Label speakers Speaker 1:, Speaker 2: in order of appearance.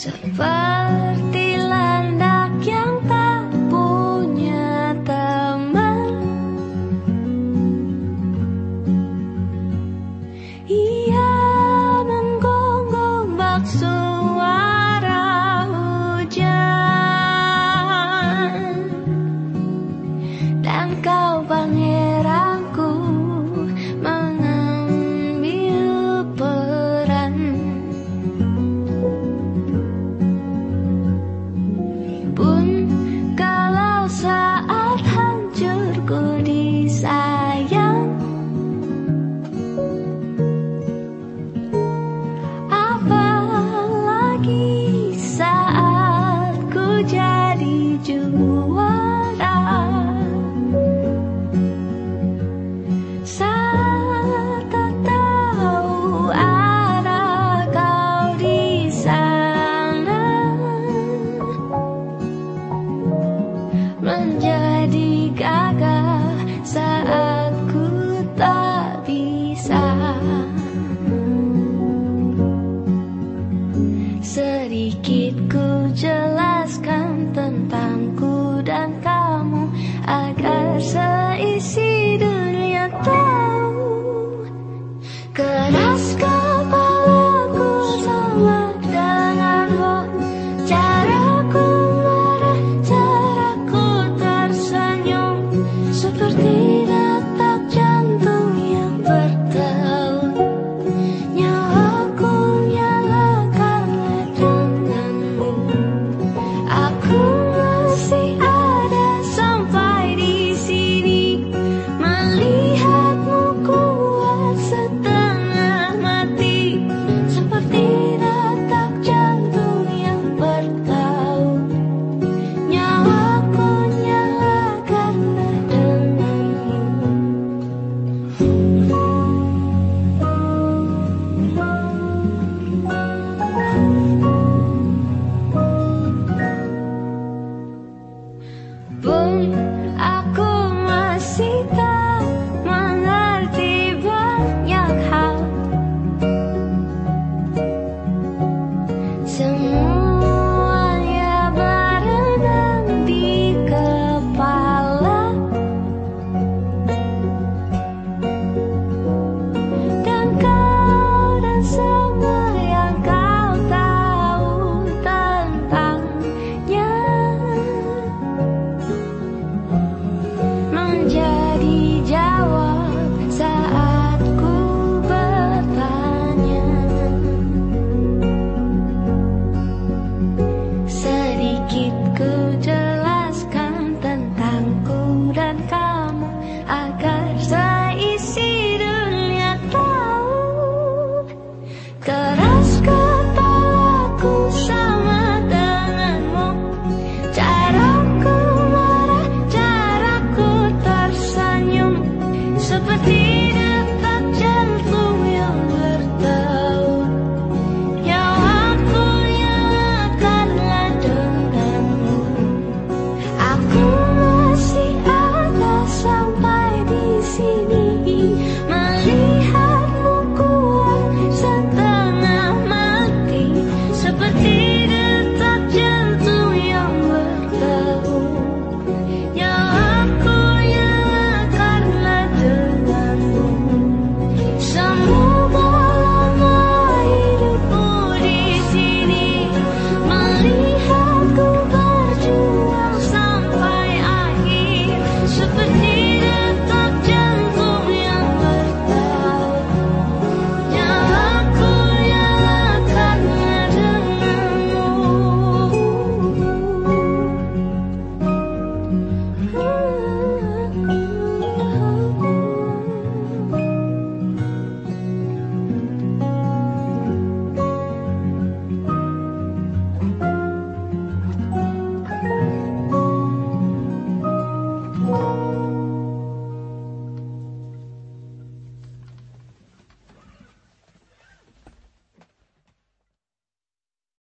Speaker 1: Seperti jua